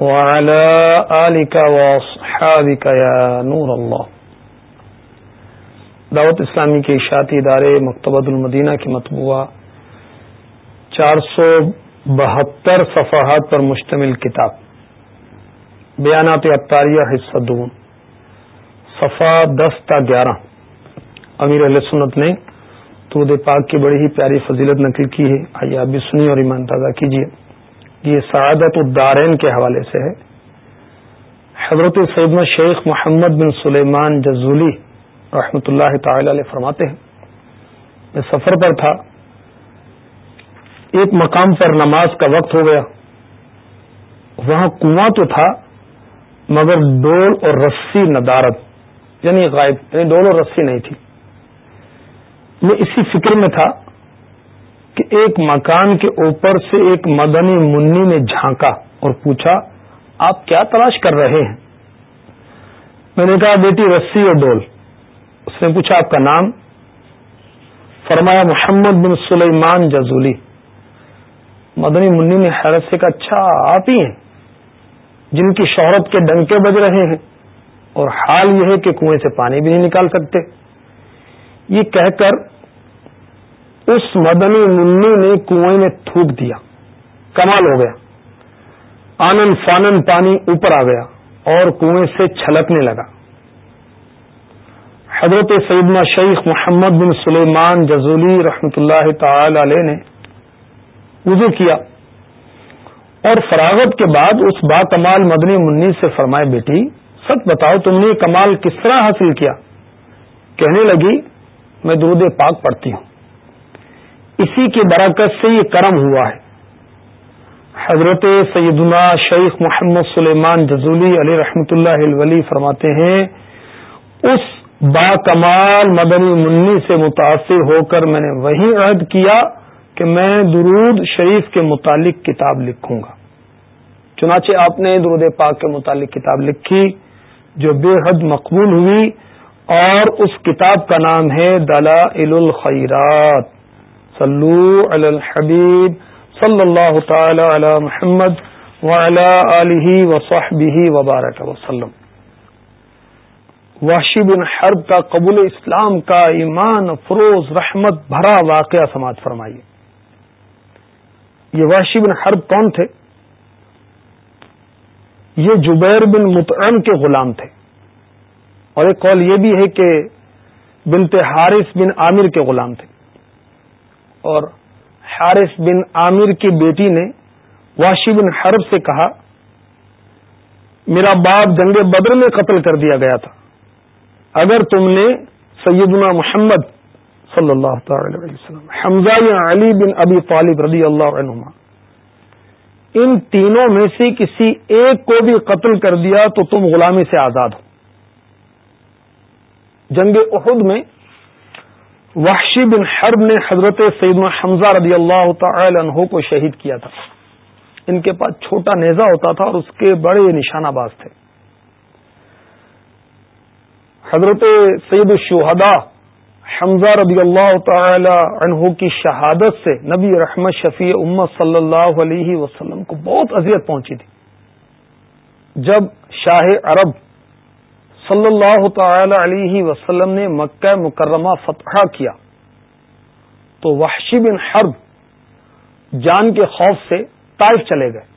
وعلى آلك وصحابك يا نور اللہ دعوت اسلامی کے اشاعتی ادارے مکتبۃ المدینہ کی مطبوعہ چار سو بہتر صفحات پر مشتمل کتاب. بیانات اطاریہ حصہ دون صفا دس تا گیارہ. امیر علیہ سنت نے تود پاک کی بڑی ہی پیاری فضیلت نقل کی ہے. آئیے آپ بھی سنی اور ایمان تازہ کیجیے. یہ سعادت الدارین کے حوالے سے ہے۔ حضرت سیدنا شیخ محمد بن سلیمان جزولی رحمۃ اللہ تعالی علیہ فرماتے ہیں، میں سفر پر تھا، ایک مقام پر نماز کا وقت ہو گیا۔ وہاں کنواں تو تھا، مگر ڈول اور رسی ندارت یعنی غائب یعنی ڈول اور رسی نہیں تھی۔ میں اسی فکر میں تھا کہ ایک مکان کے اوپر سے ایک مدنی منی نے جھانکا اور پوچھا، آپ کیا تلاش کر رہے ہیں؟ میں نے کہا، بیٹی، رسی اور ڈول۔ اس نے پوچھا، آپ کا نام؟ فرمایا، محمد بن سلیمان جزولی۔ مدنی منی نے حیرت سے کہا اچھا آپ ہی ہیں جن کی شہرت کے ڈنکے بج رہے ہیں اور حال یہ ہے کہ کنویں سے پانی بھی نہیں نکال سکتے۔ یہ کہہ کر اس مدنی منی نے کنویں میں تھوک دیا۔ کمال ہو گیا۔ آنند فانن پانی اوپر آ گیا اور کنویں سے چھلکنے لگا۔ حضرت سیدنا شیخ محمد بن سلیمان جزولی رحمت اللہ تعالی علیہ نے وضو کیا اور فراغت کے بعد اس با کمال مدنی منی سے فرمائے بیٹی، سچ بتاؤ، تم نے کمال کس طرح حاصل کیا؟ کہنے لگی، میں درود پاک پڑھتی ہوں۔ اسی کی برکت سے یہ کرم ہوا ہے۔ حضرت سیدنا شیخ محمد سلیمان جزولی علی رحمۃ اللہ ولی فرماتے ہیں، اس با کمال مدنی منی سے متاثر ہو کر میں نے وہی عہد کیا کہ میں درود شریف کے متعلق کتاب لکھوں گا۔ چنانچہ آپ نے درود پاک کے متعلق کتاب لکھی، جو بے حد مقبول ہوئی اور اس کتاب کا نام ہے دلا الخیرات۔ صلو علی الحبیب صلی اللہ تعالی علی محمد وعلی وصحبہ وبارک وسلم وحشی بن حرب کا قبول اسلام کا ایمان، فروز، رحمت بھرا واقعہ سماعت فرمائیے۔ یہ وحشی بن حرب کون تھے؟ یہ جبیر بن متعم کے غلام تھے۔ اور ایک قول یہ بھی ہے کہ بنت حارث بن عامر کے غلام تھے۔ اور حارث بن عامر کی بیٹی نے واشی بن حرب سے کہا، میرا باپ جنگ بدر میں قتل کر دیا گیا تھا۔ اگر تم نے سیدنا محمد صلی اللہ تعالی علیہ وسلم، حمزہ یا علی بن ابی طالب رضی اللہ عنہما، ان تینوں میں سے کسی ایک کو بھی قتل کر دیا تو تم غلامی سے آزاد ہو۔ جنگ احد میں وحشی بن حرب نے حضرت سیدنا حمزہ رضی اللہ تعالی عنہ کو شہید کیا تھا۔ ان کے پاس چھوٹا نیزا ہوتا تھا اور اس کے بڑے نشانہ باز تھے۔ حضرت سید الشہدا حمزہ رضی اللہ تعالی عنہ کی شہادت سے نبی رحمت شفیع امت صلی اللہ علیہ وسلم کو بہت اذیت پہنچی تھی۔ جب شاہ عرب صلی اللہ تعالی علیہ وسلم نے مکہ مکرمہ فتح کیا۔ تو وحشی بن حرب جان کے خوف سے طائف چلے گئے۔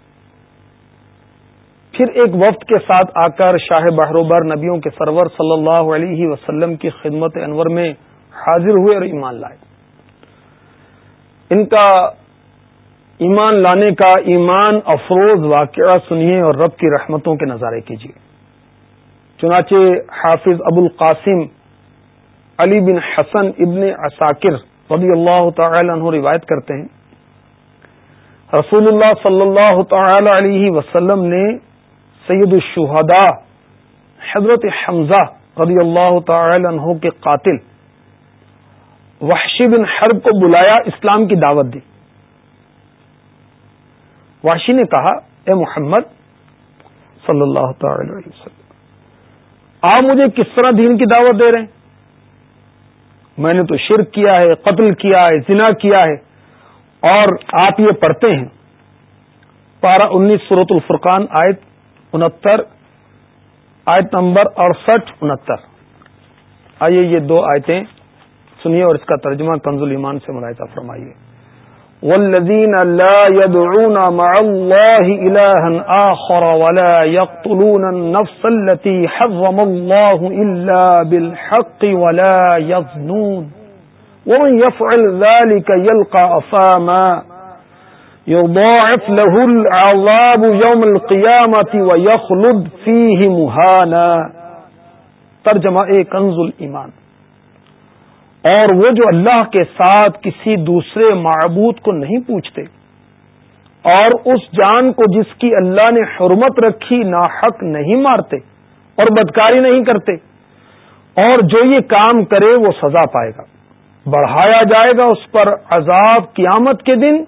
پھر ایک وفد کے ساتھ آ کر شاہ بہروبر نبیوں کے سرور صلی اللہ علیہ وسلم کی خدمت انور میں حاضر ہوئے اور ایمان لائے۔ ان کا ایمان لانے کا ایمان افروز واقعہ سنیے اور رب کی رحمتوں کے نظارے کیجیے۔ چنانچہ حافظ ابو القاسم علی بن حسن ابن عساکر رضی اللہ تعالی عنہ روایت کرتے ہیں۔ رسول اللہ صلی اللہ تعالی علیہ وسلم نے سید الشہداء حضرت حمزہ رضی اللہ تعالی عنہ کے قاتل وحشی بن حرب کو بلایا اسلام کی دعوت دی۔ وحشی نے کہا، اے محمد صلی اللہ تعالی علیہ وسلم آپ مجھے کس طرح دین کی دعوت دے رہے ہیں؟ میں نے تو شرک کیا ہے، قتل کیا ہے، زنا کیا ہے۔ اور آپ یہ پڑھتے ہیں، پارہ انیس صورت الفرقان، آیت انہتر، آیت نمبر اڑسٹھ، انہتر۔ آئیے یہ دو آیتیں سنیے اور اس کا ترجمہ کنز ایمان سے ملاحظہ فرمائیے۔ والذین لا يدعون مع الله إلها آخر ولا يقتلون النفس التي حرم الله إلا بالحق ولا يظنون ومن يفعل ذلك يلقى أفاما يضاعف له العذاب يوم القيامة ويخلد فيه مهانا ترجمہ کنز ایمان اور وہ جو اللہ کے ساتھ کسی دوسرے معبود کو نہیں پوچھتے، اور اس جان کو جس کی اللہ نے حرمت رکھی نا حق نہیں مارتے اور بدکاری نہیں کرتے، اور جو یہ کام کرے وہ سزا پائے گا۔ بڑھایا جائے گا اس پر عذاب قیامت کے دن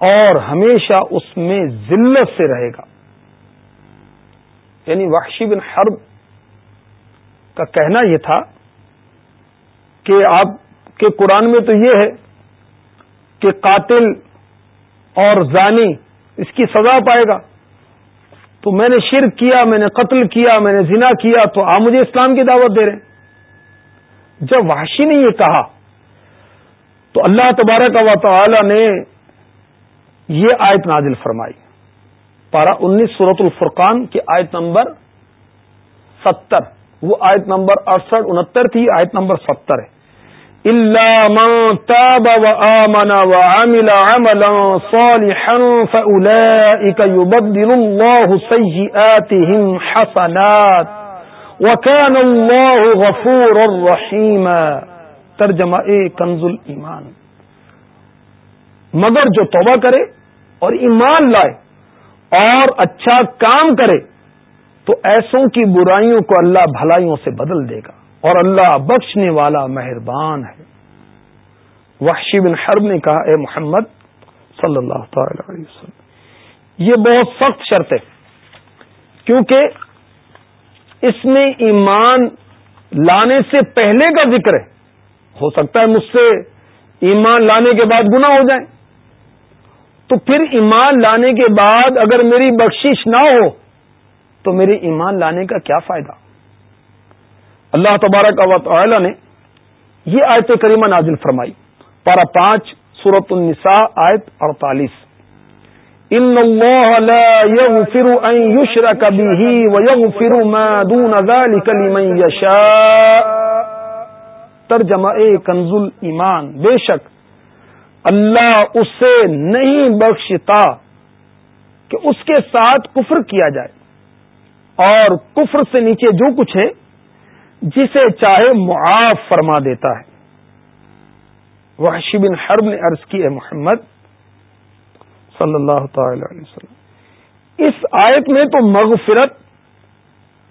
اور ہمیشہ اس میں ذلت سے رہے گا۔ یعنی وحشی بن حرب کا کہنا یہ تھا کہ آپ کے قرآن میں تو یہ ہے کہ قاتل اور زانی اس کی سزا پائے گا۔ تو میں نے شرک کیا، میں نے قتل کیا، میں نے زنا کیا، تو آپ مجھے اسلام کی دعوت دے رہے ہیں۔ جب وحشی نے یہ کہا، تو اللہ تبارک و تعالی نے یہ آیت نازل فرمائی۔ پارہ انیس صورت الفرقان کی آیت نمبر ستر۔ وہ آیت نمبر اڑسٹھ، انہتر تھی، آیت نمبر ستر ہے۔ إلا من تاب وآمن وعمل عملا صالحا فأولئك يبدل الله سيئاتهم حسنات وكان الله غفورا رحيما ترجمہ اے کنز ایمان مگر جو توبہ کرے اور ایمان لائے اور اچھا کام کرے تو ایسوں کی برائیوں کو اللہ بھلائیوں سے بدل دے گا۔ اور اللہ بخشنے والا مہربان ہے۔ وحشی بن حرب نے کہا، اے محمد صلی اللہ تعالی علیہ وسلم، یہ بہت سخت شرط ہے، کیونکہ اس میں ایمان لانے سے پہلے کا ذکر ہے۔ ہو سکتا ہے مجھ سے ایمان لانے کے بعد گنا ہو جائے۔ تو پھر ایمان لانے کے بعد اگر میری بخشش نہ ہو، تو میرے ایمان لانے کا کیا فائدہ؟ اللہ تبارک و تعالی نے یہ آیت کریمہ نازل فرمائی۔ پارا پانچ سورت النساء، آیت اڑتالیس۔ ان اللہ لا يغفر ان يشرك به ويغفر ما دون ذلك لمن يشاء ترجمہ کنز ایمان، بے شک اللہ اسے نہیں بخشتا کہ اس کے ساتھ کفر کیا جائے۔ اور کفر سے نیچے جو کچھ ہے جسے چاہے معاف فرما دیتا ہے۔ وحشی بن حرب نے عرض کی ہے محمد، صلی اللہ تعالی علیہ وسلم، اس آیت میں تو مغفرت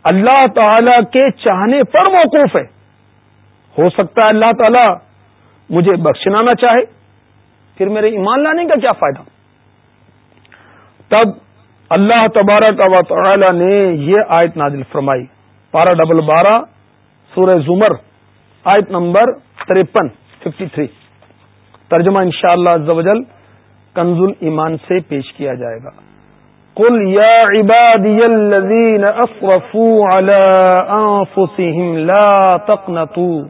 اللہ تعالی کے چاہنے پر موقوف ہے۔ ہو سکتا ہے اللہ تعالی مجھے بخشنا نہ چاہے، پھر میرے ایمان لانے کا کیا فائدہ؟ تب اللہ تبارک و تعالی نے یہ آیت نازل فرمائی، پارہ ڈبل بارہ سورہ زمر، آیت نمبر ترپن ففٹی تھری ترجمہ ان شاء اللہ کنز ایمان سے پیش کیا جائے گا۔ کل یا عبادی الذین اسرفوا على انفسهم لا تقنطوا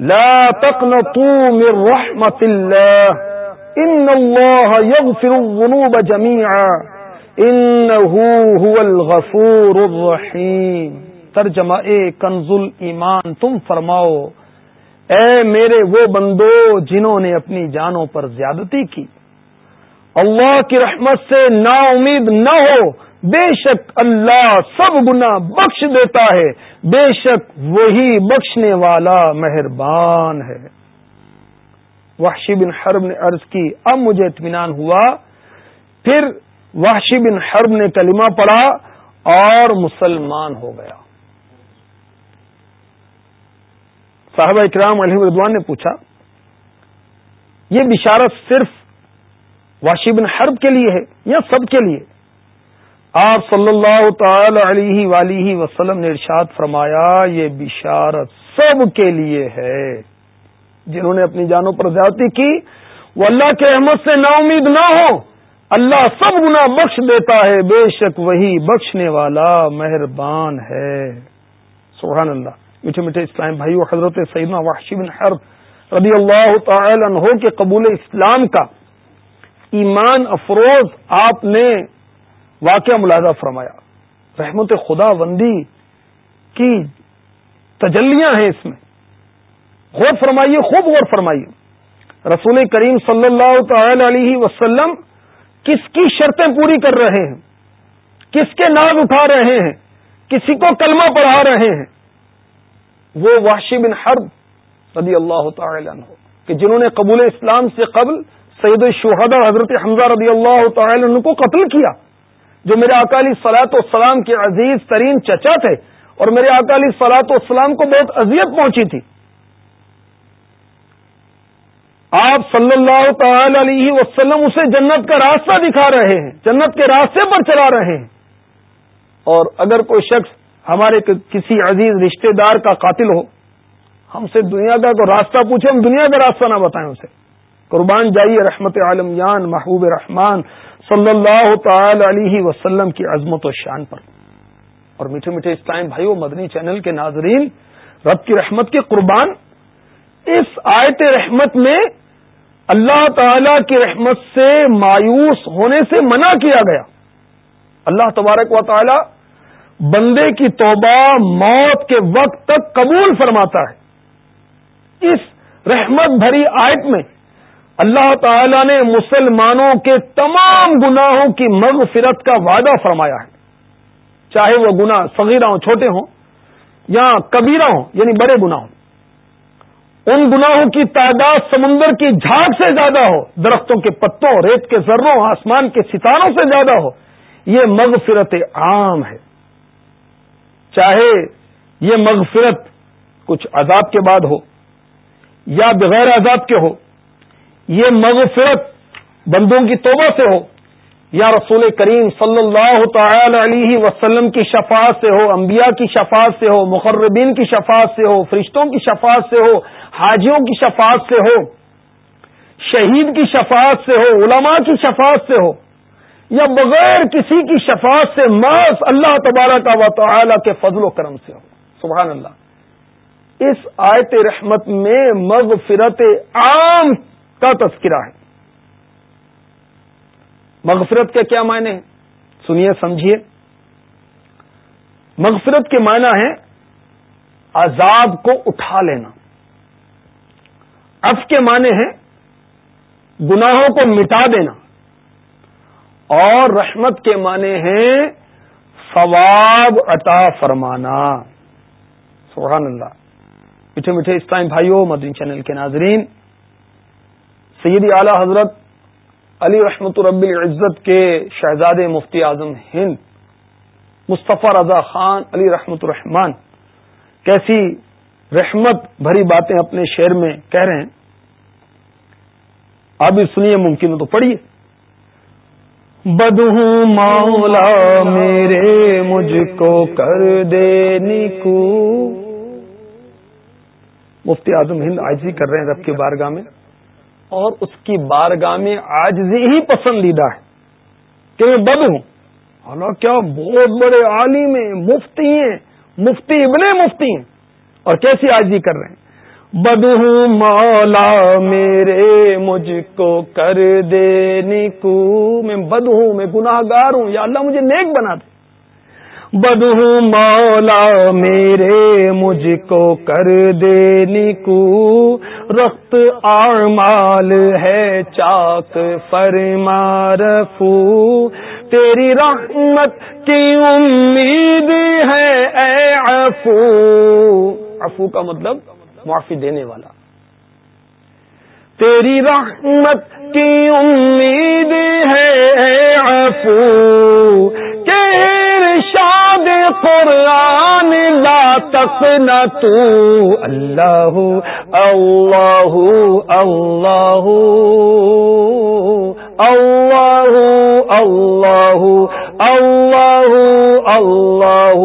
لا تقنطوا من رحمة الله ان الله يغفر الذنوب جميعا انه هو الغفور الرحيم ترجمہ اے کنز ایمان تم فرماؤ، اے میرے وہ بندو جنہوں نے اپنی جانوں پر زیادتی کی۔ اللہ کی رحمت سے نا امید نہ ہو، بے شک اللہ سب گنا بخش دیتا ہے، بے شک وہی بخشنے والا مہربان ہے۔ وحشی بن حرب نے عرض کی، اب مجھے اطمینان ہوا۔ پھر وحشی بن حرب نے کلمہ پڑھا اور مسلمان ہو گیا۔ صاحب اکرام علی ردوان نے پوچھا، یہ بشارت صرف واشی بن حرب کے لیے ہے یا سب کے لیے؟ آپ صلی اللہ تعالی علیہ ولی وسلم نے ارشاد فرمایا، یہ بشارت سب کے لیے ہے۔ جنہوں نے اپنی جانوں پر زیادتی کی وہ اللہ کے احمد سے نا امید نہ ہو، اللہ سب گنا بخش دیتا ہے، بے شک وہی بخشنے والا مہربان ہے۔ سبحان اللہ۔ میٹھے میٹھے اسلام بھائی حضرت سیدنا وحشی بن حرب رضی اللہ تعالی عنہ کے قبول اسلام کا ایمان افروز آپ نے واقعہ ملازہ فرمایا۔ رحمت خدا بندی کی تجلیاں ہیں اس میں۔ غور فرمائیے، خوب غور فرمائیے۔ رسول کریم صلی اللہ تعالی علیہ وسلم کس کی شرطیں پوری کر رہے ہیں؟ کس کے نام اٹھا رہے ہیں؟ کسی کو کلمہ پڑھا رہے ہیں؟ وہ واشی بن حرب رضی اللہ تعالی عنہ، کہ جنہوں نے قبول اسلام سے قبل سید الشہدا حضرت حمزہ رضی اللہ تعالی عنہ کو قتل کیا، جو میرے اکالی سلاط والسلام کے عزیز ترین چچا تھے اور میرے اکالی سلاط والسلام کو بہت اذیت پہنچی تھی۔ آپ صلی اللہ تعالی علیہ وسلم اسے جنت کا راستہ دکھا رہے ہیں، جنت کے راستے پر چلا رہے ہیں۔ اور اگر کوئی شخص ہمارے کسی عزیز رشتہ دار کا قاتل ہو، ہم سے دنیا کا تو راستہ پوچھیں، ہم دنیا کا راستہ نہ بتائیں اسے۔ قربان جائیے رحمت عالم یان محبوب رحمان صلی اللہ تعالی علیہ وسلم کی عظمت و شان پر۔ اور میٹھے میٹھے اسلام بھائی مدنی چینل کے ناظرین، رب کی رحمت کے قربان، اس آیت رحمت میں اللہ تعالی کی رحمت سے مایوس ہونے سے منع کیا گیا۔ اللہ تبارک و تعالی بندے کی توبہ موت کے وقت تک قبول فرماتا ہے۔ اس رحمت بھری آیت میں اللہ تعالی نے مسلمانوں کے تمام گناہوں کی مغفرت کا وعدہ فرمایا ہے۔ چاہے وہ گنا صغیرہ ہوں، چھوٹے ہوں، یا کبیرہ ہوں یعنی بڑے گنا ہوں۔ ان گناہوں کی تعداد سمندر کی جھاگ سے زیادہ ہو، درختوں کے پتوں، ریت کے ذروں آسمان کے ستاروں سے زیادہ ہو، یہ مغفرت عام ہے۔ چاہے یہ مغفرت کچھ عذاب کے بعد ہو یا بغیر عذاب کے ہو، یہ مغفرت بندوں کی توبہ سے ہو، یا رسول کریم صلی اللہ تعالی علیہ وسلم کی شفاعت سے ہو، انبیاء کی شفاعت سے ہو، مقربین کی شفاعت سے ہو، فرشتوں کی شفاعت سے ہو، حاجیوں کی شفاعت سے ہو، شہید کی شفاعت سے ہو، علماء کی شفاعت سے ہو یا بغیر کسی کی شفاعت سے ماس اللہ تبارہ کا و تعالی کے فضل و کرم سے ہو۔ سبحان اللہ۔ اس آیت رحمت میں مغفرت عام کا تذکرہ ہے۔ مغفرت کے کیا معنی ہیں؟ سنیے، سمجھیے۔ مغفرت کے معنی ہے عذاب کو اٹھا لینا۔ اف کے معنی ہے گناہوں کو مٹا دینا۔ اور رحمت کے معنی ہیں ثواب عطا فرمانا۔ سبحان اللہ۔ میٹھے میٹھے اسلام بھائیوں مدین چینل کے ناظرین، سیدی اعلی حضرت علی رحمت رب العزت کے شہزاد مفتی اعظم ہند، مصطفیٰ رضا خان، علی رحمت الرحمان کیسی رحمت بھری باتیں اپنے شعر میں کہہ رہے ہیں۔ آپ بھی سنیے، ممکن ہو تو پڑھیے۔ بدہوں مولا میرے مجھ کو کر دے نکو مفتی اعظم ہند آجزی کر رہے ہیں رب کی بارگاہ میں۔ اور اس کی بارگاہ میں آجزی ہی پسندیدہ ہے کہ میں بد ہوں حالانکہ کیا بہت بڑے عالم ہیں، مفتی ہیں، مفتی ابن مفتی ہیں۔ اور کیسی آجزی کر رہے ہیں؟ بدہوں مولا میرے، مجھ کو کر دے نکو میں بد ہوں میں گناہ گار ہوں یا اللہ مجھے نیک بنا دے۔ بد مولا میرے، مجھ کو کر دے نکو رخت اعمال ہے چاک فرما رفو۔ تیری رحمت کی امید ہے، اے عفو۔ عفو کا مطلب معافی دینے والا۔ تیری رحمت کی امید ہے عفو، کہ شاہ قرآن لا تک نہ تو اللہ اللہ اللہ اللہ اللہ اللہ اللہ۔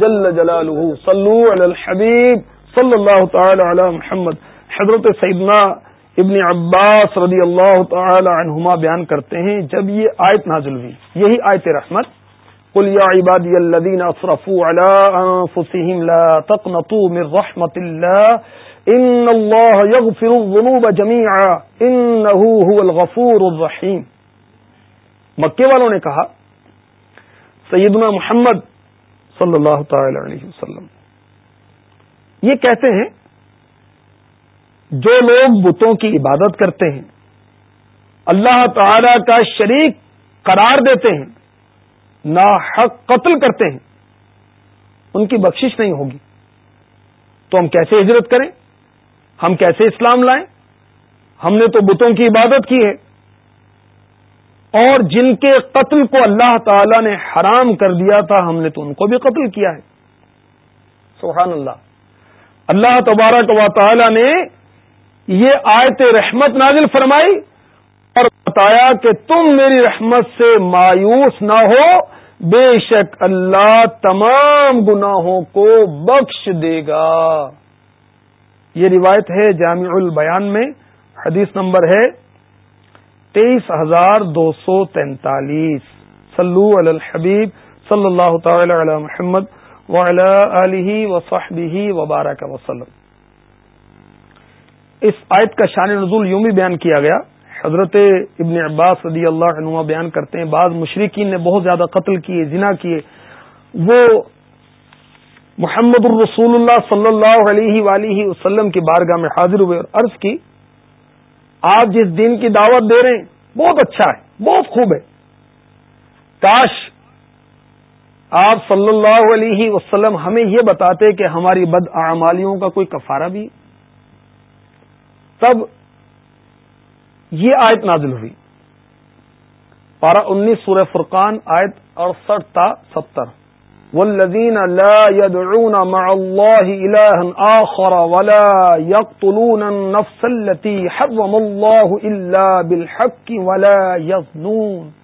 جل جلالہ، صلو علی الحبیب۔ صلی اللہ تعالی علی محمد. حضرت سیدنا ابن عباس رضی اللہ تعالی عنہما بیان کرتے ہیں جب یہ آیت نازل ہوئی. یہی آیت رحمت. قل یا عبادی الذین اصرفوا علی انفسهم لا تقنطوا من رحمت اللہ. ان اللہ یغفر الذنوب جميعا انه هو الغفور الرحیم. مکے والوں نے کہا، سیدنا محمد صلی اللہ تعالی علیہ وسلم یہ کہتے ہیں، جو لوگ بتوں کی عبادت کرتے ہیں، اللہ تعالی کا شریک قرار دیتے ہیں، نا حق قتل کرتے ہیں، ان کی بخشش نہیں ہوگی۔ تو ہم کیسے ہجرت کریں؟ ہم کیسے اسلام لائیں؟ ہم نے تو بتوں کی عبادت کی ہے۔ اور جن کے قتل کو اللہ تعالی نے حرام کر دیا تھا، ہم نے تو ان کو بھی قتل کیا ہے۔ سبحان اللہ۔ اللہ تبارک و تعالی نے یہ آیت رحمت نازل فرمائی اور بتایا کہ تم میری رحمت سے مایوس نہ ہو، بے شک اللہ تمام گناہوں کو بخش دے گا۔ یہ روایت ہے جامع البیان میں، حدیث نمبر ہے تیئیس ہزار دو سو تینتالیس۔ سلو الحبیب صلی اللہ تعالی علی محمد۔ ولی وصحبہ وبارک وسلم۔ اس آیت کا شان نزول یوں بھی بیان کیا گیا۔ حضرت ابن عباس رضی اللہ عنہ بیان کرتے ہیں، بعض مشرقین نے بہت زیادہ قتل کیے جنا کیے۔ وہ محمد الرسول اللہ صلی اللہ علیہ ولیہ وسلم کی بارگاہ میں حاضر ہوئے اور عرض کی، آپ جس دین کی دعوت دے رہے ہیں، بہت اچھا ہے، بہت خوب ہے۔ کاش آپ صلی اللہ علیہ وسلم ہمیں یہ بتاتے کہ ہماری بد اعمالیوں کا کوئی کفارہ بھی؟ تب یہ آیت نازل ہوئی۔ پارہ انیس سورہ فرقان، آیت اڑسٹھ تا ستر۔ والذین لا يدعون مع الله إلها آخر ولا يقتلون النفس التي حرم الله إلا بالحق ولا يظنون۔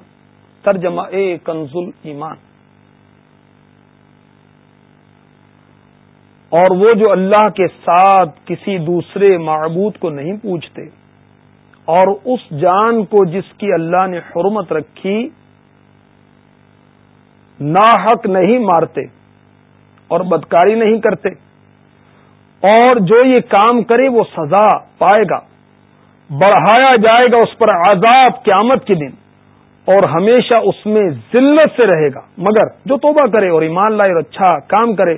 ترجمہ اے کنز ایمان۔ اور وہ جو اللہ کے ساتھ کسی دوسرے معبود کو نہیں پوچھتے، اور اس جان کو جس کی اللہ نے حرمت رکھی، ناحق نہیں مارتے اور بدکاری نہیں کرتے، اور جو یہ کام کرے وہ سزا پائے گا، بڑھایا جائے گا اس پر عذاب قیامت کے دن۔ اور ہمیشہ اس میں ذلت سے رہے گا۔ مگر جو توبہ کرے اور ایمان لائے اور اچھا کام کرے،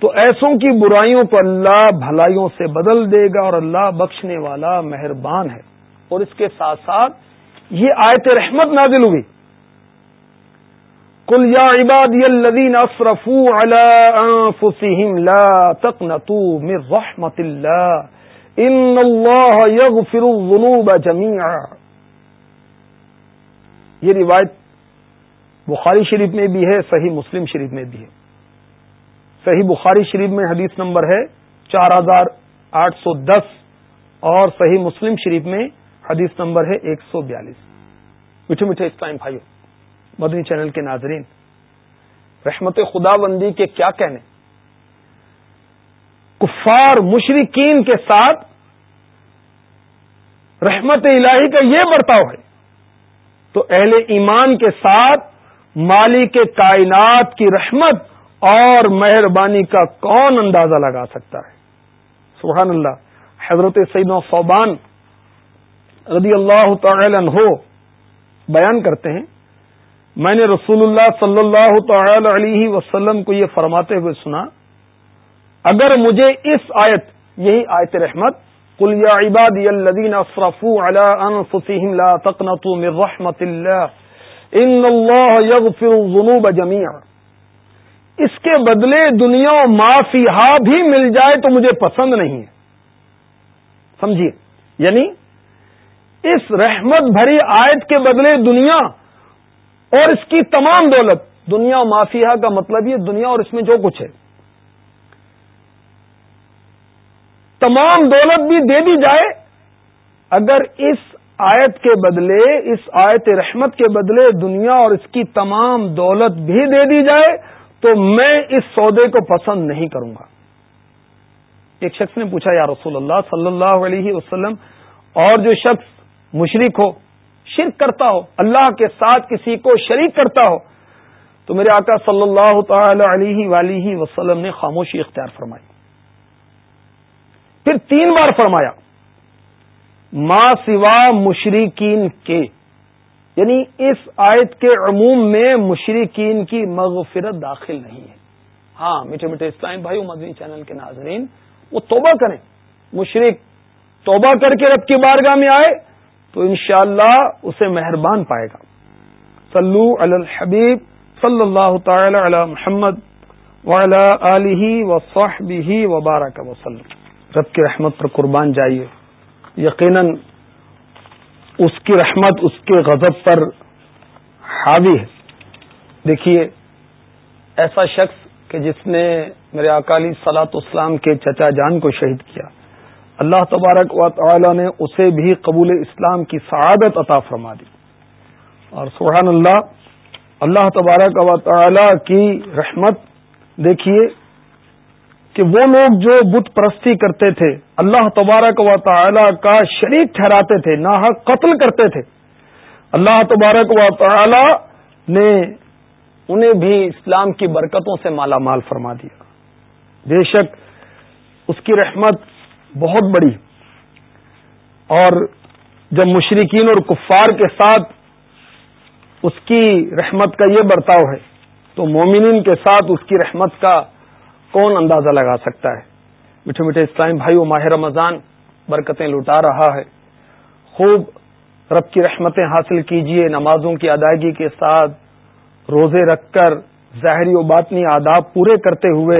تو ایسوں کی برائیوں کو اللہ بھلائیوں سے بدل دے گا اور اللہ بخشنے والا مہربان ہے۔ اور اس کے ساتھ ساتھ یہ آیت رحمت نازل ہوئی۔ کل یا عبادی الذین اسرفوا علی انفسهم لا تقنطوا من رحمت اللہ، ان اللہ یغفر الذنوب جميعا یہ روایت بخاری شریف میں بھی ہے، صحیح مسلم شریف میں بھی ہے۔ صحیح بخاری شریف میں حدیث نمبر ہے چار ہزار آٹھ سو دس اور صحیح مسلم شریف میں حدیث نمبر ہے ایک سو بیالیس۔ میٹھے میٹھے اسلام بھائیو، مدنی چینل کے ناظرین، رحمت خدا بندی کے کیا کہنے؟ کفار مشرقین کے ساتھ رحمت الہی کا یہ برتاؤ ہے۔ تو اہل ایمان کے ساتھ مالی کے کائنات کی رحمت اور مہربانی کا کون اندازہ لگا سکتا ہے؟ سبحان اللہ، حضرت سعید و رضی اللہ تعالی عنہ بیان کرتے ہیں، میں نے رسول اللہ صلی اللہ تعالی علیہ وسلم کو یہ فرماتے ہوئے سنا، اگر مجھے اس آیت، یہی آیت رحمت قل یا عبادی الذین اصرفوا علی انفسهم لا تقنطوا من رحمت اللہ ان اللہ یغفر الذنوب جميعا. اس کے بدلے دنیا معافیہ بھی مل جائے تو مجھے پسند نہیں ہے. سمجھیے؟ یعنی اس رحمت بھری آیت کے بدلے دنیا اور اس کی تمام دولت، دنیا مافیا کا مطلب یہ دنیا اور اس میں جو کچھ ہے. تمام دولت بھی دے دی جائے، اگر اس آیت کے بدلے، اس آیت رحمت کے بدلے دنیا اور اس کی تمام دولت بھی دے دی جائے، تو میں اس سودے کو پسند نہیں کروں گا۔ ایک شخص نے پوچھا، یا رسول اللہ صلی اللہ علیہ وسلم، اور جو شخص مشرق ہو، شرک کرتا ہو، اللہ کے ساتھ کسی کو شریک کرتا ہو، تو میرے آقا صلی اللہ تعالی علیہ ولی وسلم نے خاموشی اختیار فرمائی۔ پھر تین بار فرمایا ماں سوا مشرقین کے یعنی اس آیت کے عموم میں مشرقین کی مغفرت داخل نہیں ہے۔ ہاں میٹھے میٹھے اسلام بھائی مدنی چینل کے ناظرین، وہ توبہ کریں۔ مشرق توبہ کر کے رب کی بارگاہ میں آئے تو انشاءاللہ اللہ اسے مہربان پائے گا۔ صلو علی الحبیب صلی اللہ تعالی علی محمد وعلی آلہ وصحبہ وبارک وسلم رب کی رحمت پر قربان جائیے۔ یقیناً اس کی رحمت اس کے غضب پر حاوی ہے۔ دیکھیے، ایسا شخص کہ جس نے میرے اکالی سلاط اسلام کے چچا جان کو شہید کیا، اللہ تبارک و تعالی نے اسے بھی قبول اسلام کی سعادت عطا فرما دی۔ اور سبحان اللہ اللہ تبارک و تعالی کی رحمت، دیکھیے کہ وہ لوگ جو بت پرستی کرتے تھے، اللہ تبارک و تعالی کا شریک ٹھہراتے تھے نہ قتل کرتے تھے۔ اللہ تبارک و تعالی نے انہیں بھی اسلام کی برکتوں سے مالا مال فرما دیا۔ بے شک اس کی رحمت بہت بڑی۔ اور جب مشرقین اور کفار کے ساتھ اس کی رحمت کا یہ برتاؤ ہے، تو مومنین کے ساتھ اس کی رحمت کا کون اندازہ لگا سکتا ہے؟ میٹھے میٹھے اسلام بھائی و ماہ رمضان برکتیں لٹا رہا ہے۔ خوب رب کی رحمتیں حاصل کیجیے نمازوں کی ادائیگی کے ساتھ روزے رکھ کر ظاہری و باطنی آداب پورے کرتے ہوئے،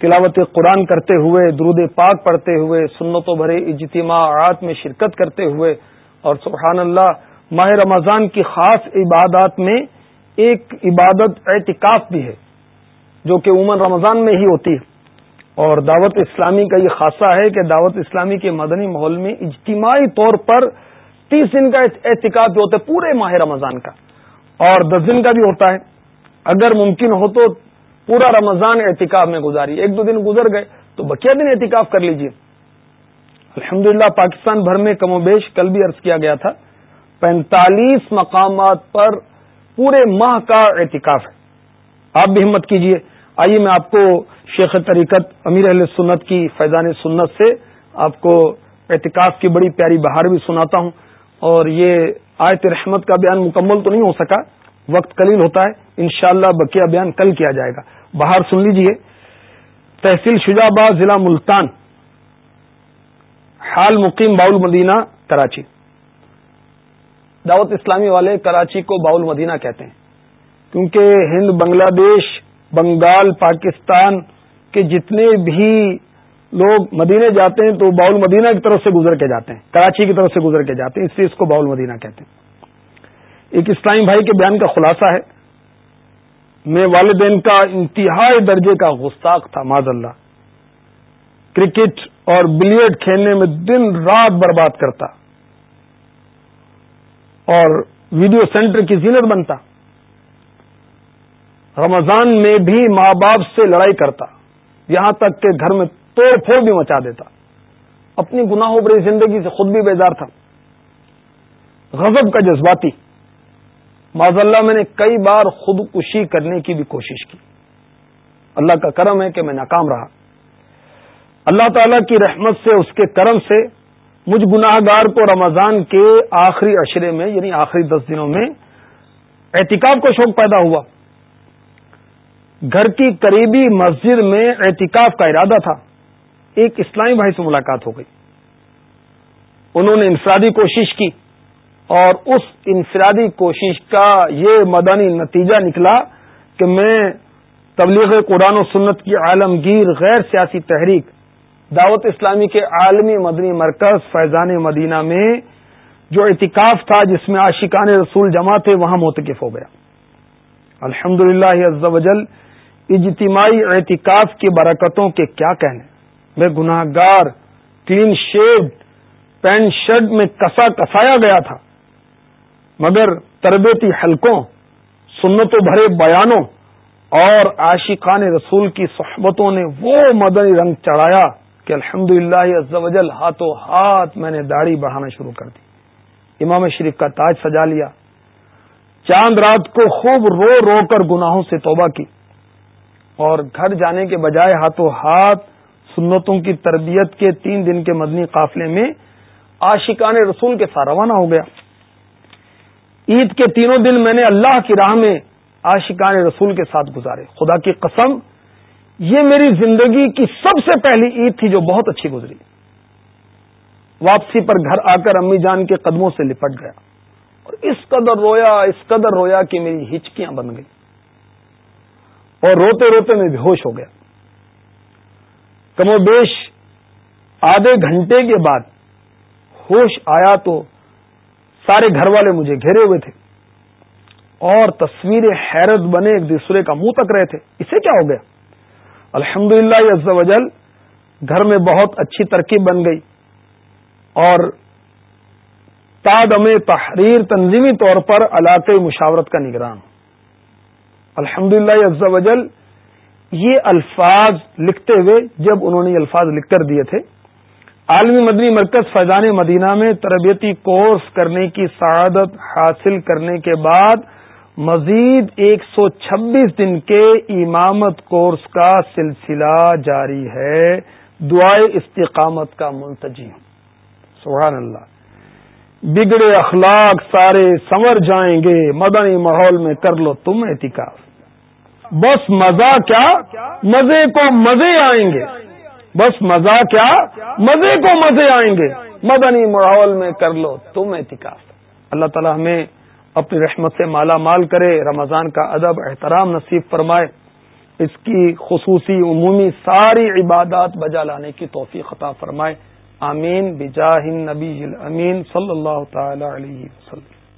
تلاوت قرآن کرتے ہوئے، درود پاک پڑھتے ہوئے سنت و بھرے اجتماعات میں شرکت کرتے ہوئے اور سبحان اللہ، ماہ رمضان کی خاص عبادات میں ایک عبادت اعتکاف بھی ہے۔ جو کہ عمر رمضان میں ہی ہوتی ہے۔ اور دعوت اسلامی کا یہ خاصہ ہے کہ دعوت اسلامی کے مدنی ماحول میں اجتماعی طور پر تیس دن کا احتکاب جو ہوتا ہے پورے ماہ رمضان کا۔ اور دس دن کا بھی ہوتا ہے۔ اگر ممکن ہو تو پورا رمضان احتکاب میں گزاری۔ ایک دو دن گزر گئے تو بکیا دن احتکاف کر لیجیے الحمد پاکستان بھر میں کم و بیش کل بھی عرض کیا گیا تھا۔ پینتالیس مقامات پر پورے ماہ کا احتکاف ہے۔ آپ بھی ہمت کیجیے آئیے میں آپ کو شیخ طریقت امیر اہل سنت کی فیضان سنت سے آپ کو احتکاف کی بڑی پیاری بہار بھی سناتا ہوں۔ اور یہ آیت رحمت کا بیان مکمل تو نہیں ہو سکا، وقت قلیل ہوتا ہے۔ انشاءاللہ اللہ بیان کل کیا جائے گا۔ باہر سن لیجیے۔ تحصیل شجاباد ضلع ملتان، حال مقیم باول مدینہ، کراچی۔ دعوت اسلامی والے کراچی کو باول مدینہ کہتے ہیں۔ کیونکہ ہند، بنگلہ دیش، بنگال، پاکستان کے جتنے بھی لوگ مدینے جاتے ہیں تو باول مدینہ کی طرف سے گزر کے جاتے ہیں، کراچی کی طرف سے گزر کے جاتے ہیں، اس لیے اس کو باول مدینہ کہتے ہیں۔ ایک اسلامی بھائی کے بیان کا خلاصہ ہے، میں والدین کا انتہائی درجے کا گستاخ تھا ماض اللہ کرکٹ اور بلیئرڈ کھیلنے میں دن رات برباد کرتا اور ویڈیو سینٹر کی زینت بنتا۔ رمضان میں بھی ماں باپ سے لڑائی کرتا، یہاں تک کہ گھر میں توڑ پھوڑ بھی مچا دیتا۔ اپنی گناہوں بری زندگی سے خود بھی بیدار تھا۔ غضب کا جذباتی۔ معذ اللہ میں نے کئی بار خودکشی کرنے کی بھی کوشش کی۔ اللہ کا کرم ہے کہ میں ناکام رہا۔ اللہ تعالی کی رحمت سے، اس کے کرم سے مجھ گناہ گار کو رمضان کے آخری اشرے میں یعنی آخری دس دنوں میں احتکاب کو شوق پیدا ہوا۔ گھر کی قریبی مسجد میں احتکاف کا ارادہ تھا۔ ایک اسلامی بھائی سے ملاقات ہو گئی۔ انہوں نے انفرادی کوشش کی اور اس انفرادی کوشش کا یہ مدنی نتیجہ نکلا کہ میں تبلیغ قرآن و سنت کی عالمگیر غیر سیاسی تحریک دعوت اسلامی کے عالمی مدنی مرکز فیضان مدینہ میں جو اعتکاف تھا جس میں عاشقان رسول جمع تھے، وہاں موتقف ہو گیا۔ الحمد للہ اجتماعی اعتکاف کی برکتوں کے کیا کہنے؟ میں گناہ گار کلین شیڈ پینٹ شرٹ میں کسا کسایا گیا تھا۔ مگر تربیتی حلقوں، سنتوں بھرے بیانوں اور عاشقان رسول کی صحبتوں نے وہ مدنی رنگ چڑھایا کہ الحمد للہ ہاتھوں ہاتھ میں نے داڑھی بڑھانا شروع کر دی۔ امام شریف کا تاج سجا لیا۔ چاند رات کو خوب رو رو کر گناہوں سے توبہ کی۔ اور گھر جانے کے بجائے ہاتھوں ہاتھ سنتوں کی تربیت کے تین دن کے مدنی قافلے میں عاشقان رسول کے ساتھ روانہ ہو گیا۔ عید کے تینوں دن میں نے اللہ کی راہ میں عاشقان رسول کے ساتھ گزارے۔ خدا کی قسم، یہ میری زندگی کی سب سے پہلی عید تھی جو بہت اچھی گزری۔ واپسی پر گھر آ کر امی جان کے قدموں سے لپٹ گیا۔ اور اس قدر رویا، اس قدر رویا کہ میری ہچکیاں بن گئی اور روتے روتے میں بے ہوش ہو گیا۔ کم و بیش آدھے گھنٹے کے بعد ہوش آیا تو سارے گھر والے مجھے گھیرے ہوئے تھے۔ اور تصویر حیرت بنے ایک دوسرے کا منہ تک رہے تھے۔ اسے کیا ہو گیا؟ الحمد للہ وجل گھر میں بہت اچھی ترکیب بن گئی۔ اور تادم تحریر تنظیمی طور پر علاقائی مشاورت کا نگران۔ الحمد للہ وجل، یہ الفاظ لکھتے ہوئے جب انہوں نے یہ الفاظ لکھ کر دیے تھے، عالمی مدنی مرکز فیضان مدینہ میں تربیتی کورس کرنے کی سعادت حاصل کرنے کے بعد مزید ایک سو چھبیس دن کے امامت کورس کا سلسلہ جاری ہے۔ دعائے استقامت کا منتجی۔ ہوں سبحان اللہ۔ بگڑے اخلاق سارے سنور جائیں گے، مدنی ماحول میں کر لو تم احتکاف بس مزہ کیا مزے کو مزے آئیں گے۔ بس مزہ کیا مزے کو مزے آئیں گے۔ مدنی ماحول میں کر لو تم احتکاف اللہ تعالی ہمیں اپنی رحمت سے مالا مال کرے، رمضان کا ادب، احترام نصیب فرمائے۔ اس کی خصوصی، عمومی ساری عبادات بجا لانے کی توفیق عطا فرمائے۔ آمین۔ بجاہ نبی امین صلی اللہ تعالی علیہ وسلم۔